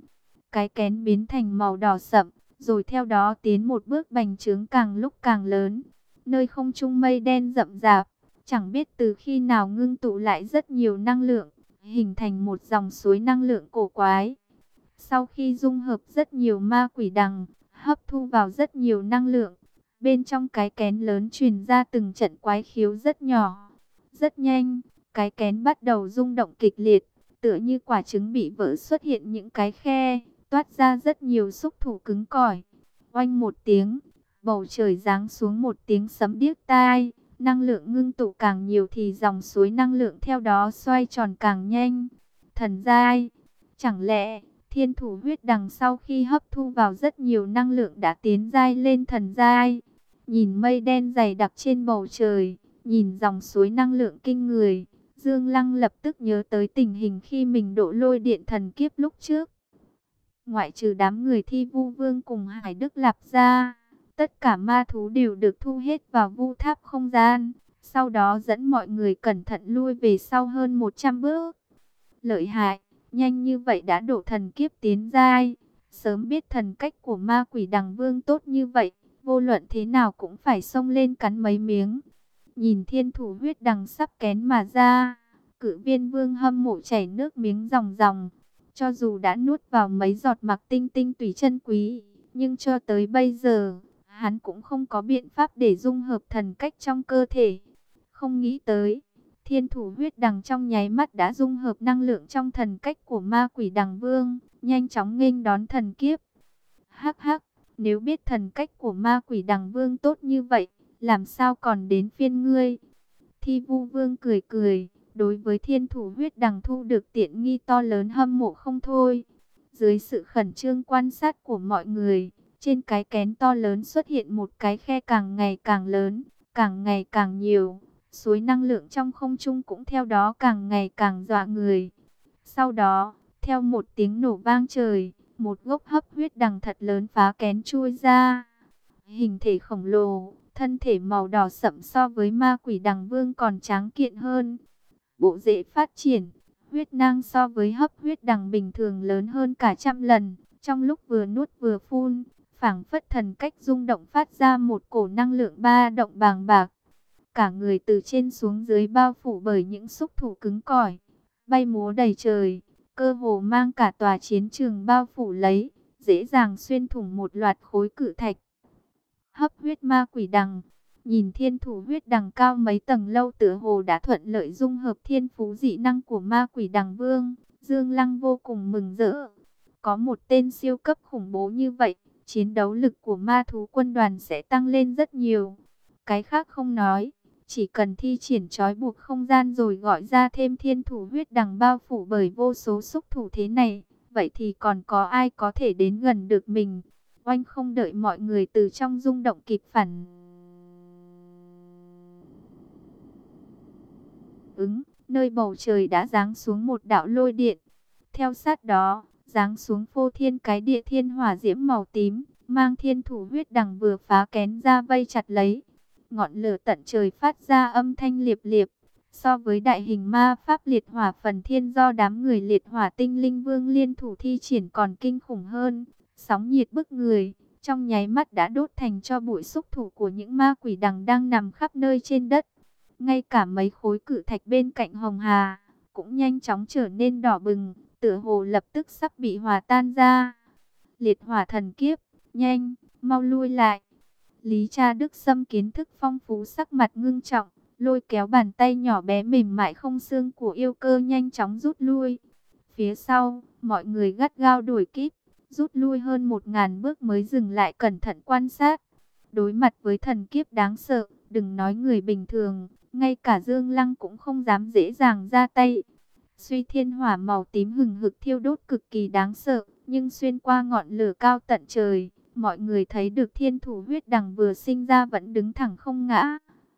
Cái kén biến thành màu đỏ sậm, rồi theo đó tiến một bước bành trướng càng lúc càng lớn. Nơi không trung mây đen rậm rạp, chẳng biết từ khi nào ngưng tụ lại rất nhiều năng lượng, hình thành một dòng suối năng lượng cổ quái. Sau khi dung hợp rất nhiều ma quỷ đằng, hấp thu vào rất nhiều năng lượng. Bên trong cái kén lớn truyền ra từng trận quái khiếu rất nhỏ. Rất nhanh, cái kén bắt đầu rung động kịch liệt, tựa như quả trứng bị vỡ xuất hiện những cái khe, toát ra rất nhiều xúc thủ cứng cỏi. Oanh một tiếng, bầu trời giáng xuống một tiếng sấm điếc tai, năng lượng ngưng tụ càng nhiều thì dòng suối năng lượng theo đó xoay tròn càng nhanh. Thần giai, chẳng lẽ Thiên thủ huyết đằng sau khi hấp thu vào rất nhiều năng lượng đã tiến giai lên thần giai. Nhìn mây đen dày đặc trên bầu trời, nhìn dòng suối năng lượng kinh người, Dương Lăng lập tức nhớ tới tình hình khi mình độ lôi điện thần kiếp lúc trước. Ngoại trừ đám người thi vu vương cùng Hải Đức Lạp ra, tất cả ma thú đều được thu hết vào vu tháp không gian. Sau đó dẫn mọi người cẩn thận lui về sau hơn 100 bước. Lợi hại! Nhanh như vậy đã đổ thần kiếp tiến giai. Sớm biết thần cách của ma quỷ đằng vương tốt như vậy, vô luận thế nào cũng phải xông lên cắn mấy miếng. Nhìn thiên thủ huyết đằng sắp kén mà ra, cự viên vương hâm mộ chảy nước miếng ròng ròng. Cho dù đã nuốt vào mấy giọt mặc tinh tinh tùy chân quý, nhưng cho tới bây giờ, hắn cũng không có biện pháp để dung hợp thần cách trong cơ thể. Không nghĩ tới, Thiên thủ huyết đằng trong nháy mắt đã dung hợp năng lượng trong thần cách của ma quỷ đằng vương, nhanh chóng nghênh đón thần kiếp. Hắc hắc, Nếu biết thần cách của ma quỷ đằng vương tốt như vậy, làm sao còn đến phiên ngươi? Thi vu vương cười cười, đối với thiên thủ huyết đằng thu được tiện nghi to lớn hâm mộ không thôi. Dưới sự khẩn trương quan sát của mọi người, trên cái kén to lớn xuất hiện một cái khe càng ngày càng lớn, càng ngày càng nhiều. Suối năng lượng trong không trung cũng theo đó càng ngày càng dọa người. Sau đó, theo một tiếng nổ vang trời, một gốc hấp huyết đằng thật lớn phá kén chui ra. Hình thể khổng lồ, thân thể màu đỏ sậm so với ma quỷ đằng vương còn tráng kiện hơn. Bộ rễ phát triển, huyết năng so với hấp huyết đằng bình thường lớn hơn cả trăm lần. Trong lúc vừa nuốt vừa phun, phảng phất thần cách rung động phát ra một cổ năng lượng ba động bàng bạc. Cả người từ trên xuống dưới bao phủ bởi những xúc thủ cứng cỏi, bay múa đầy trời, cơ hồ mang cả tòa chiến trường bao phủ lấy, dễ dàng xuyên thủng một loạt khối cự thạch. Hấp huyết ma quỷ đằng, nhìn thiên thủ huyết đằng cao mấy tầng lâu tựa hồ đã thuận lợi dung hợp thiên phú dị năng của ma quỷ đằng vương, Dương Lăng vô cùng mừng rỡ. Có một tên siêu cấp khủng bố như vậy, chiến đấu lực của ma thú quân đoàn sẽ tăng lên rất nhiều. Cái khác không nói, chỉ cần thi triển trói buộc không gian rồi gọi ra thêm thiên thủ huyết đằng bao phủ bởi vô số xúc thủ thế này, vậy thì còn có ai có thể đến gần được mình. Oanh không đợi mọi người từ trong rung động kịp phản. Ứng, nơi bầu trời đã giáng xuống một đạo lôi điện. Theo sát đó, giáng xuống phô thiên cái địa thiên hỏa diễm màu tím, mang thiên thủ huyết đằng vừa phá kén ra vây chặt lấy. Ngọn lửa tận trời phát ra âm thanh liệp liệp, so với đại hình ma pháp liệt hỏa phần thiên do đám người liệt hỏa tinh linh vương liên thủ thi triển còn kinh khủng hơn. Sóng nhiệt bức người, trong nháy mắt đã đốt thành cho bụi xúc thủ của những ma quỷ đằng đang nằm khắp nơi trên đất. Ngay cả mấy khối cự thạch bên cạnh hồng hà, cũng nhanh chóng trở nên đỏ bừng, tựa hồ lập tức sắp bị hòa tan ra. Liệt hỏa thần kiếp, nhanh, mau lui lại. Lý cha Đức Sâm kiến thức phong phú sắc mặt ngưng trọng, lôi kéo bàn tay nhỏ bé mềm mại không xương của yêu cơ nhanh chóng rút lui. Phía sau, mọi người gắt gao đuổi kịp, rút lui hơn một ngàn bước mới dừng lại cẩn thận quan sát. Đối mặt với thần kiếp đáng sợ, đừng nói người bình thường, ngay cả Dương Lăng cũng không dám dễ dàng ra tay. Suy thiên hỏa màu tím hừng hực thiêu đốt cực kỳ đáng sợ, nhưng xuyên qua ngọn lửa cao tận trời, mọi người thấy được thiên thủ huyết đằng vừa sinh ra vẫn đứng thẳng không ngã.